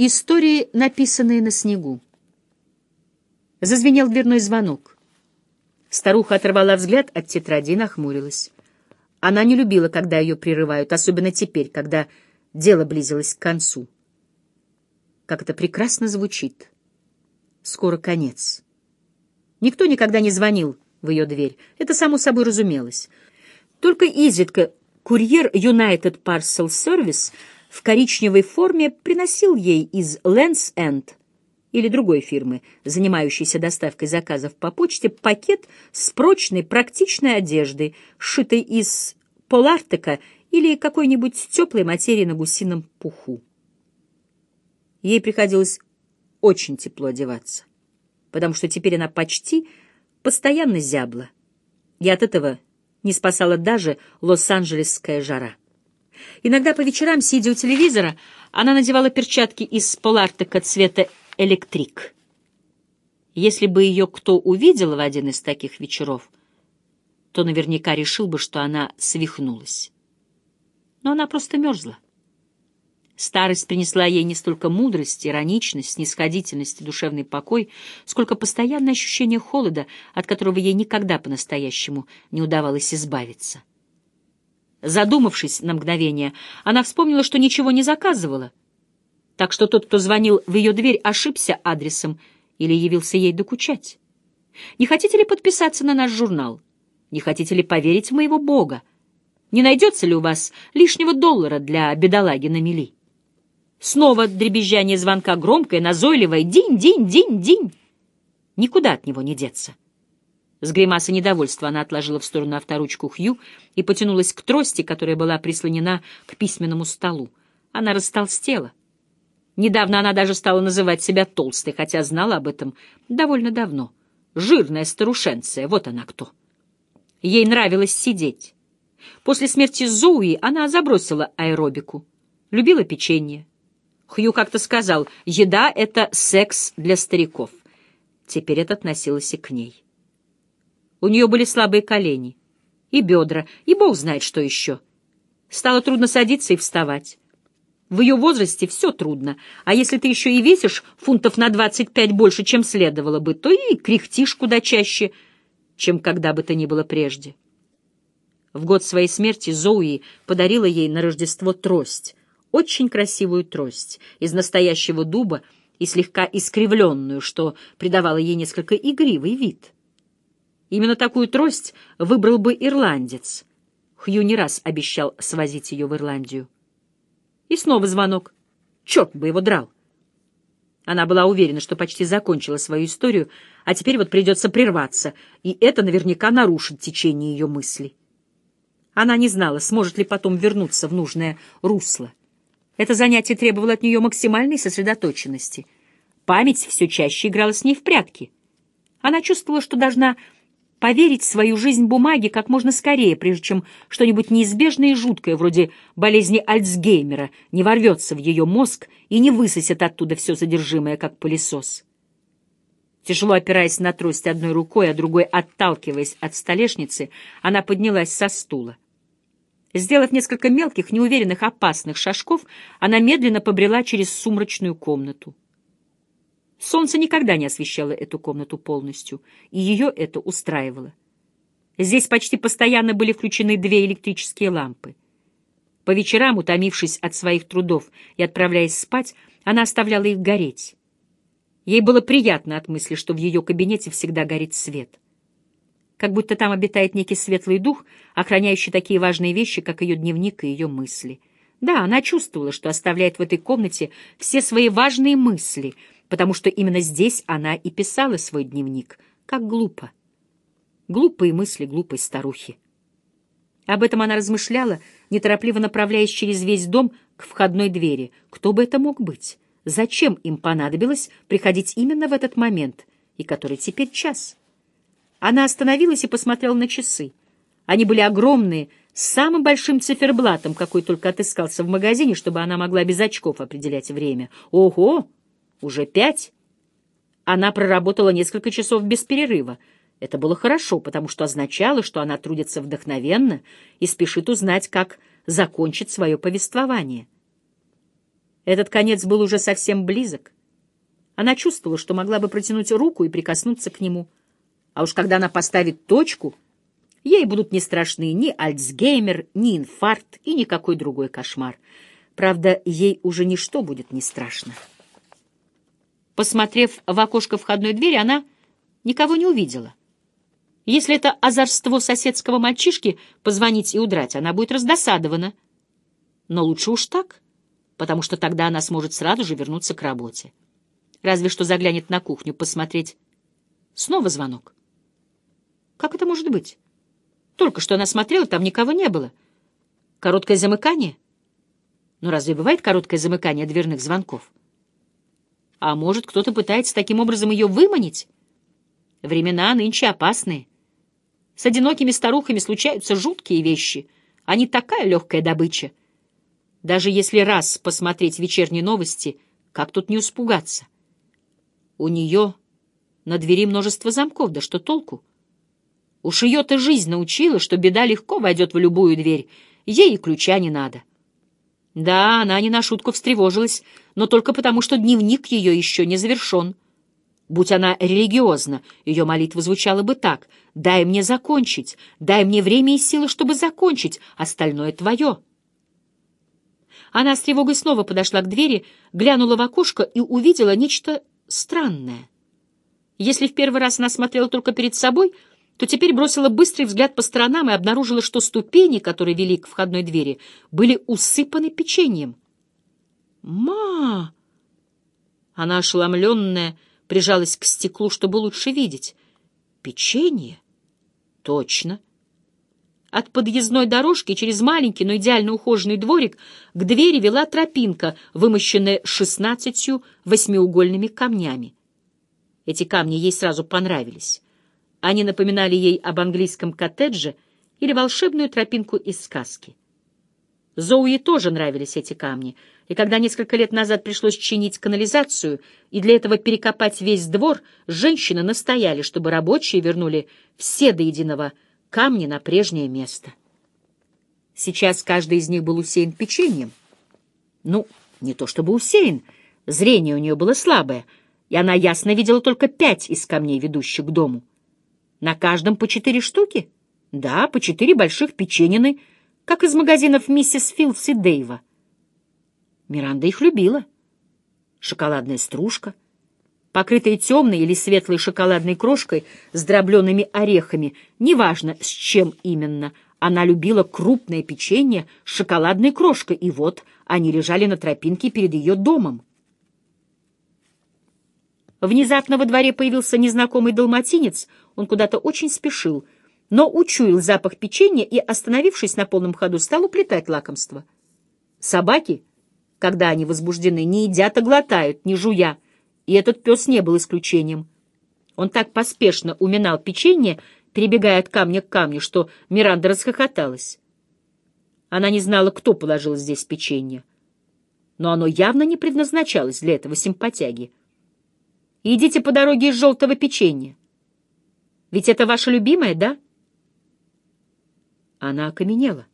Истории, написанные на снегу. Зазвенел дверной звонок. Старуха оторвала взгляд от тетради и нахмурилась. Она не любила, когда ее прерывают, особенно теперь, когда дело близилось к концу. Как это прекрасно звучит. Скоро конец. Никто никогда не звонил в ее дверь. Это само собой разумелось. Только изредка курьер United Parcel Service в коричневой форме приносил ей из Лэнс Энд или другой фирмы, занимающейся доставкой заказов по почте, пакет с прочной практичной одеждой, сшитой из полартека или какой-нибудь теплой материи на гусином пуху. Ей приходилось очень тепло одеваться, потому что теперь она почти постоянно зябла, и от этого не спасала даже лос-анджелесская жара. Иногда по вечерам, сидя у телевизора, она надевала перчатки из полартека цвета электрик. Если бы ее кто увидел в один из таких вечеров, то наверняка решил бы, что она свихнулась. Но она просто мерзла. Старость принесла ей не столько мудрость, ироничность, снисходительность и душевный покой, сколько постоянное ощущение холода, от которого ей никогда по-настоящему не удавалось избавиться. Задумавшись на мгновение, она вспомнила, что ничего не заказывала, так что тот, кто звонил в ее дверь, ошибся адресом или явился ей докучать. «Не хотите ли подписаться на наш журнал? Не хотите ли поверить в моего Бога? Не найдется ли у вас лишнего доллара для бедолаги на мели?» Снова дребезжание звонка громкое, назойливое «Динь-динь-динь-динь!» Никуда от него не деться. С гримасой недовольства она отложила в сторону авторучку Хью и потянулась к трости, которая была прислонена к письменному столу. Она растолстела. Недавно она даже стала называть себя толстой, хотя знала об этом довольно давно. Жирная старушенция, вот она кто. Ей нравилось сидеть. После смерти Зоуи она забросила аэробику. Любила печенье, Хью как-то сказал, еда — это секс для стариков. Теперь это относилось и к ней. У нее были слабые колени, и бедра, и бог знает, что еще. Стало трудно садиться и вставать. В ее возрасте все трудно, а если ты еще и весишь фунтов на двадцать пять больше, чем следовало бы, то и кряхтишь куда чаще, чем когда бы то ни было прежде. В год своей смерти Зоуи подарила ей на Рождество трость, очень красивую трость из настоящего дуба и слегка искривленную, что придавало ей несколько игривый вид. Именно такую трость выбрал бы ирландец. Хью не раз обещал свозить ее в Ирландию. И снова звонок. Черт бы его драл! Она была уверена, что почти закончила свою историю, а теперь вот придется прерваться, и это наверняка нарушит течение ее мыслей. Она не знала, сможет ли потом вернуться в нужное русло. Это занятие требовало от нее максимальной сосредоточенности. Память все чаще играла с ней в прятки. Она чувствовала, что должна поверить в свою жизнь бумаге как можно скорее, прежде чем что-нибудь неизбежное и жуткое, вроде болезни Альцгеймера, не ворвется в ее мозг и не высосет оттуда все содержимое, как пылесос. Тяжело опираясь на трость одной рукой, а другой отталкиваясь от столешницы, она поднялась со стула. Сделав несколько мелких, неуверенных, опасных шажков, она медленно побрела через сумрачную комнату. Солнце никогда не освещало эту комнату полностью, и ее это устраивало. Здесь почти постоянно были включены две электрические лампы. По вечерам, утомившись от своих трудов и отправляясь спать, она оставляла их гореть. Ей было приятно от мысли, что в ее кабинете всегда горит свет — как будто там обитает некий светлый дух, охраняющий такие важные вещи, как ее дневник и ее мысли. Да, она чувствовала, что оставляет в этой комнате все свои важные мысли, потому что именно здесь она и писала свой дневник. Как глупо. Глупые мысли глупой старухи. Об этом она размышляла, неторопливо направляясь через весь дом к входной двери. Кто бы это мог быть? Зачем им понадобилось приходить именно в этот момент? И который теперь час? Она остановилась и посмотрела на часы. Они были огромные, с самым большим циферблатом, какой только отыскался в магазине, чтобы она могла без очков определять время. Ого! Уже пять! Она проработала несколько часов без перерыва. Это было хорошо, потому что означало, что она трудится вдохновенно и спешит узнать, как закончит свое повествование. Этот конец был уже совсем близок. Она чувствовала, что могла бы протянуть руку и прикоснуться к нему. А уж когда она поставит точку, ей будут не страшны ни Альцгеймер, ни инфаркт и никакой другой кошмар. Правда, ей уже ничто будет не страшно. Посмотрев в окошко входной двери, она никого не увидела. Если это озорство соседского мальчишки позвонить и удрать, она будет раздосадована. Но лучше уж так, потому что тогда она сможет сразу же вернуться к работе. Разве что заглянет на кухню посмотреть. Снова звонок. Как это может быть? Только что она смотрела, там никого не было. Короткое замыкание? Но разве бывает короткое замыкание дверных звонков? А может, кто-то пытается таким образом ее выманить? Времена нынче опасные. С одинокими старухами случаются жуткие вещи. Они такая легкая добыча. Даже если раз посмотреть вечерние новости, как тут не испугаться? У нее на двери множество замков, да что толку? Уж ее-то жизнь научила, что беда легко войдет в любую дверь, ей и ключа не надо. Да, она не на шутку встревожилась, но только потому, что дневник ее еще не завершен. Будь она религиозна, ее молитва звучала бы так «Дай мне закончить, дай мне время и силы, чтобы закончить, остальное твое». Она с тревогой снова подошла к двери, глянула в окошко и увидела нечто странное. Если в первый раз она смотрела только перед собой, то теперь бросила быстрый взгляд по сторонам и обнаружила, что ступени, которые вели к входной двери, были усыпаны печеньем. «Ма!» Она ошеломленная, прижалась к стеклу, чтобы лучше видеть. Печенье? Точно. От подъездной дорожки через маленький, но идеально ухоженный дворик к двери вела тропинка, вымощенная шестнадцатью восьмиугольными камнями. Эти камни ей сразу понравились. Они напоминали ей об английском коттедже или волшебную тропинку из сказки. Зоуи тоже нравились эти камни — и когда несколько лет назад пришлось чинить канализацию и для этого перекопать весь двор, женщины настояли, чтобы рабочие вернули все до единого камни на прежнее место. Сейчас каждый из них был усеян печеньем. Ну, не то чтобы усеян, зрение у нее было слабое, и она ясно видела только пять из камней, ведущих к дому. На каждом по четыре штуки? Да, по четыре больших печенины, как из магазинов миссис Филдс и Дэйва. Миранда их любила. Шоколадная стружка, покрытая темной или светлой шоколадной крошкой с дробленными орехами, неважно, с чем именно, она любила крупное печенье с шоколадной крошкой, и вот они лежали на тропинке перед ее домом. Внезапно во дворе появился незнакомый далматинец, он куда-то очень спешил, но учуял запах печенья и, остановившись на полном ходу, стал уплетать лакомство. Собаки — когда они возбуждены, не едят, а глотают, не жуя. И этот пес не был исключением. Он так поспешно уминал печенье, перебегая от камня к камню, что Миранда расхохоталась. Она не знала, кто положил здесь печенье. Но оно явно не предназначалось для этого симпатяги. «Идите по дороге из желтого печенья. Ведь это ваше любимое, да?» Она окаменела.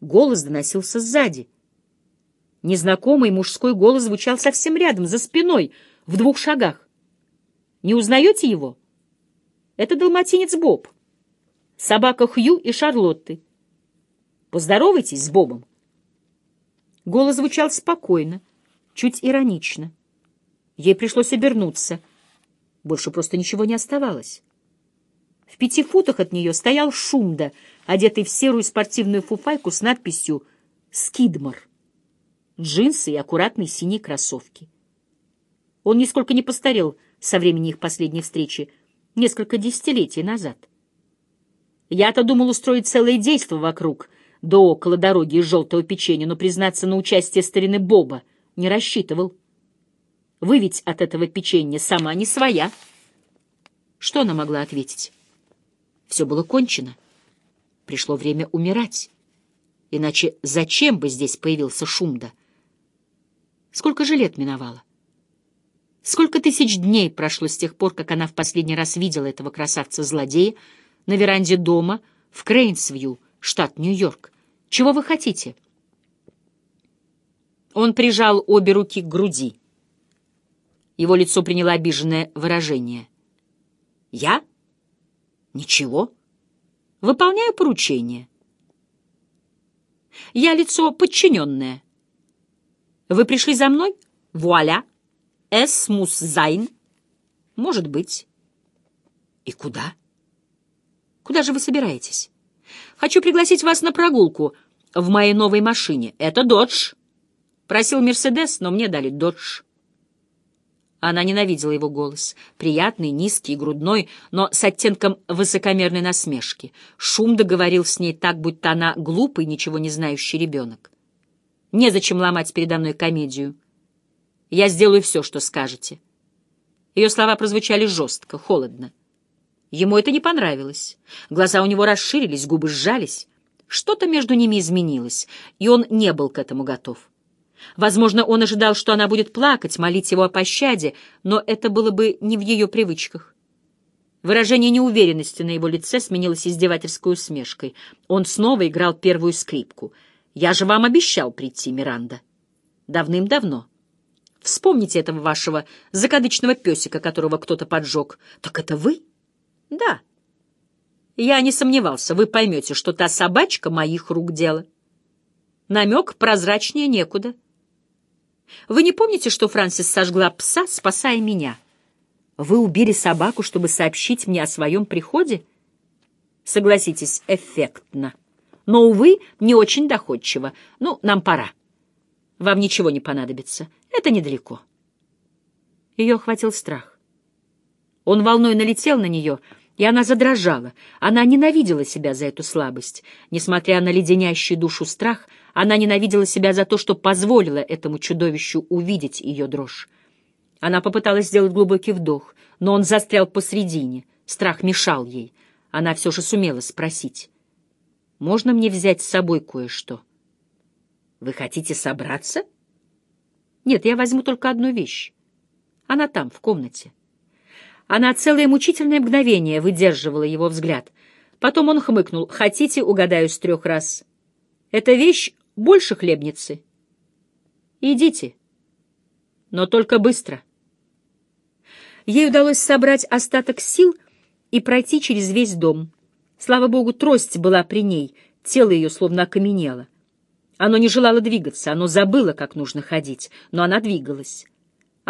Голос доносился сзади. Незнакомый мужской голос звучал совсем рядом, за спиной, в двух шагах. «Не узнаете его?» «Это далматинец Боб, собака Хью и Шарлотты. Поздоровайтесь с Бобом». Голос звучал спокойно, чуть иронично. Ей пришлось обернуться. Больше просто ничего не оставалось. В пяти футах от нее стоял Шумда, одетый в серую спортивную фуфайку с надписью «Скидмор» джинсы и аккуратные синие кроссовки. Он нисколько не постарел со времени их последней встречи, несколько десятилетий назад. Я-то думал устроить целое действо вокруг, до около дороги из желтого печенья, но, признаться, на участие старины Боба не рассчитывал. Вы ведь от этого печенья сама не своя. Что она могла ответить? Все было кончено. Пришло время умирать. Иначе зачем бы здесь появился Шумда? Сколько же лет миновало? Сколько тысяч дней прошло с тех пор, как она в последний раз видела этого красавца-злодея на веранде дома в Крейнсвью, штат Нью-Йорк? Чего вы хотите? Он прижал обе руки к груди. Его лицо приняло обиженное выражение. «Я? Ничего. Выполняю поручение. Я лицо подчиненное. Вы пришли за мной? Вуаля! Es muss sein. Может быть. И куда? Куда же вы собираетесь? Хочу пригласить вас на прогулку в моей новой машине. Это Додж. Просил Мерседес, но мне дали Додж. Она ненавидела его голос, приятный, низкий, грудной, но с оттенком высокомерной насмешки. Шум договорил с ней так, будто она глупый, ничего не знающий ребенок. Незачем ломать передо мной комедию. Я сделаю все, что скажете. Ее слова прозвучали жестко, холодно. Ему это не понравилось. Глаза у него расширились, губы сжались. Что-то между ними изменилось, и он не был к этому готов. Возможно, он ожидал, что она будет плакать, молить его о пощаде, но это было бы не в ее привычках. Выражение неуверенности на его лице сменилось издевательской усмешкой. Он снова играл первую скрипку. «Я же вам обещал прийти, Миранда. Давным-давно. Вспомните этого вашего закадычного песика, которого кто-то поджег. Так это вы?» «Да». «Я не сомневался, вы поймете, что та собачка моих рук дело». Намек прозрачнее некуда. Вы не помните, что Франсис сожгла пса, спасая меня? Вы убили собаку, чтобы сообщить мне о своем приходе? Согласитесь, эффектно. Но, увы, не очень доходчиво. Ну, нам пора. Вам ничего не понадобится. Это недалеко. Ее охватил страх. Он волной налетел на нее, и она задрожала. Она ненавидела себя за эту слабость. Несмотря на леденящий душу страх — она ненавидела себя за то, что позволила этому чудовищу увидеть ее дрожь. Она попыталась сделать глубокий вдох, но он застрял посредине. Страх мешал ей. Она все же сумела спросить. «Можно мне взять с собой кое-что?» «Вы хотите собраться?» «Нет, я возьму только одну вещь. Она там, в комнате». Она целое мучительное мгновение выдерживала его взгляд. Потом он хмыкнул. «Хотите, угадаю с трех раз?» «Эта вещь больше хлебницы. Идите, но только быстро. Ей удалось собрать остаток сил и пройти через весь дом. Слава богу, трость была при ней, тело ее словно окаменело. Оно не желало двигаться, оно забыло, как нужно ходить, но она двигалась.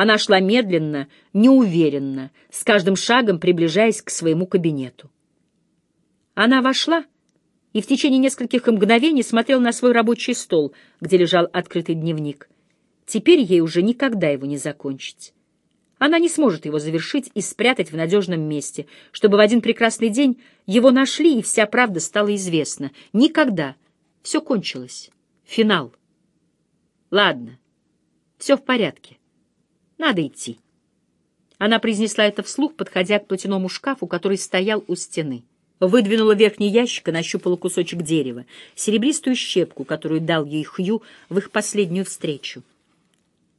Она шла медленно, неуверенно, с каждым шагом приближаясь к своему кабинету. Она вошла и в течение нескольких мгновений смотрел на свой рабочий стол, где лежал открытый дневник. Теперь ей уже никогда его не закончить. Она не сможет его завершить и спрятать в надежном месте, чтобы в один прекрасный день его нашли, и вся правда стала известна. Никогда. Все кончилось. Финал. Ладно. Все в порядке. Надо идти. Она произнесла это вслух, подходя к платяному шкафу, который стоял у стены. Выдвинула верхний ящик и нащупала кусочек дерева, серебристую щепку, которую дал ей Хью в их последнюю встречу.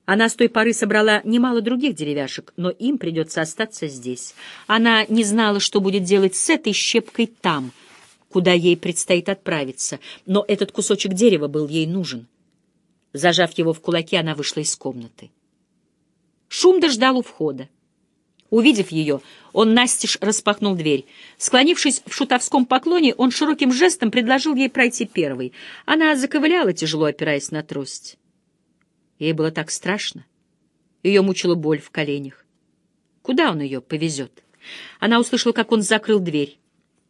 Она с той поры собрала немало других деревяшек, но им придется остаться здесь. Она не знала, что будет делать с этой щепкой там, куда ей предстоит отправиться, но этот кусочек дерева был ей нужен. Зажав его в кулаке, она вышла из комнаты. Шум дождал у входа. Увидев ее, он настежь распахнул дверь. Склонившись в шутовском поклоне, он широким жестом предложил ей пройти первой. Она заковыляла, тяжело опираясь на трость. Ей было так страшно. Ее мучила боль в коленях. Куда он ее повезет? Она услышала, как он закрыл дверь.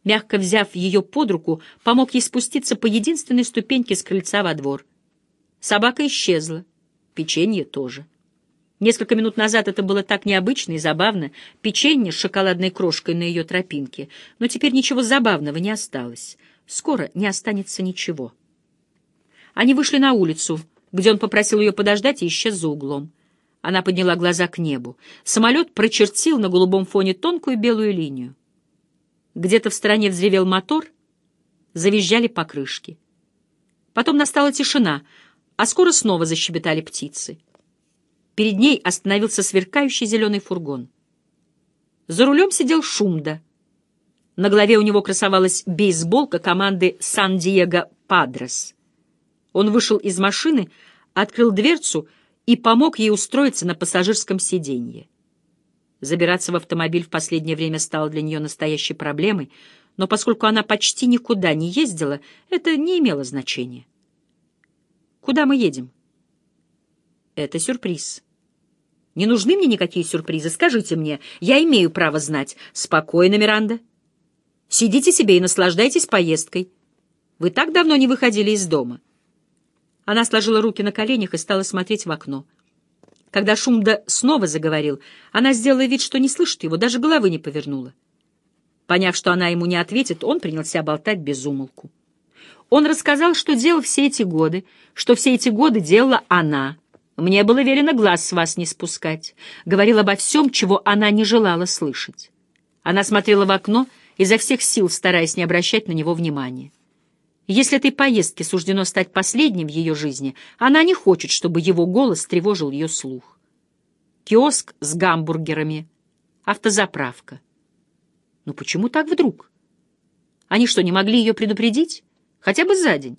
Мягко взяв ее под руку, помог ей спуститься по единственной ступеньке с крыльца во двор. Собака исчезла, печенье тоже. Несколько минут назад это было так необычно и забавно, печенье с шоколадной крошкой на ее тропинке, но теперь ничего забавного не осталось. Скоро не останется ничего. Они вышли на улицу, где он попросил ее подождать и исчез за углом. Она подняла глаза к небу. Самолет прочертил на голубом фоне тонкую белую линию. Где-то в стороне взревел мотор, завизжали покрышки. Потом настала тишина, а скоро снова защебетали птицы. Перед ней остановился сверкающий зеленый фургон. За рулем сидел Шумда. На голове у него красовалась бейсболка команды «Сан-Диего Падрес». Он вышел из машины, открыл дверцу и помог ей устроиться на пассажирском сиденье. Забираться в автомобиль в последнее время стало для нее настоящей проблемой, но поскольку она почти никуда не ездила, это не имело значения. «Куда мы едем?» «Это сюрприз». «Не нужны мне никакие сюрпризы. Скажите мне, я имею право знать. Спокойно, Миранда. Сидите себе и наслаждайтесь поездкой. Вы так давно не выходили из дома». Она сложила руки на коленях и стала смотреть в окно. Когда Шумда снова заговорил, она сделала вид, что не слышит его, даже головы не повернула. Поняв, что она ему не ответит, он принялся болтать без умолку. Он рассказал, что делал все эти годы, что все эти годы делала она. Мне было велено глаз с вас не спускать. Говорил обо всем, чего она не желала слышать. Она смотрела в окно, изо всех сил стараясь не обращать на него внимания. Если этой поездке суждено стать последним в ее жизни, она не хочет, чтобы его голос тревожил ее слух. Киоск с гамбургерами, автозаправка. Ну почему так вдруг? Они что, не могли ее предупредить? Хотя бы за день.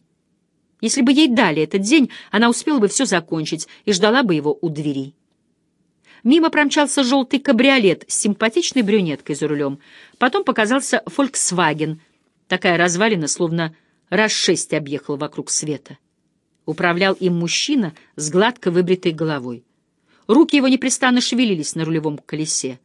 Если бы ей дали этот день, она успела бы все закончить и ждала бы его у двери. Мимо промчался желтый кабриолет с симпатичной брюнеткой за рулем. Потом показался «Фольксваген», такая развалина, словно раз шесть объехал вокруг света. Управлял им мужчина с гладко выбритой головой. Руки его непрестанно шевелились на рулевом колесе.